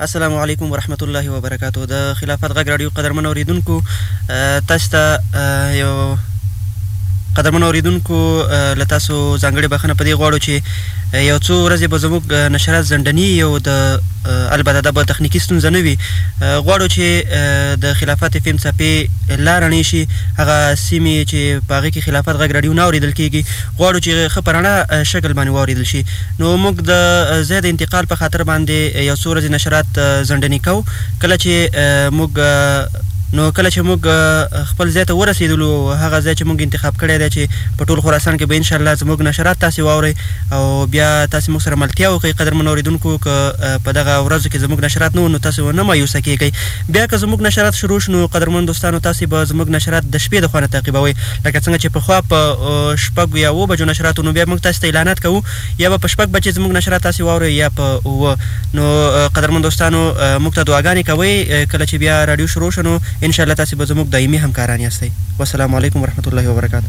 السلام علیکم ورحمت الله وبرکاتو د خلافت غږ رادیو قدرمن اوریدونکو تاسو ته یو قدرمن اوریدونکو له تاسو ځانګړې بخنه پدې غواړو چې یو څو ورځې به زموږ نشرات ځنډنی یو د البته دا به تخنیکی ستونزه نه وي غواړو چې د خلافت فیم څپې لارنې شي هغه سیمې چې پاغه کې خلافت غږ رادیو نه اوریدل کیږي غواړو چې ښه په رڼه شکل باندې واورېدل شي نو موږ د ځای د انتقال په خاطر باندې یو څو ورځې نشرات ځنډني کوو کله چې موږ نو کله چې موږ خپل ځای ته ورسېدلو هغه ځای چې موږ انتخاب کړی دی چې په ټول خراسان کې به ان شاء الله زموږ نشرات تاسې واورئ او بیا تاسې موږ سره ملتیا وکړئ قدرمن اورېدونکو که په دغه ورځو کې زموږ نشرات نه و نو تاسې ونه مایوسه کېږئ بیا که زموږ نشرات شروع شو نو قدرمن دوستانو تاسې به زموږ نشرات د شپې د خوا نه تعقیبوئ لکه څنګه چې پخوا په شپږ یا اووه بجو نشراتو نو بیا موږ تاسې ته اعلانات کوو یا به په شپږ بجې زموږ نشرات تاسې واورئ یا په اووه نو قدرمن دوستانو موږ ته دعاګانې کوئ کله چې بیا راډیو شروع شو نو ان شاء الله تاسې به زموږ دایمي همکاران یاستئ والسلام علیکم ورحمت الله وبرکاته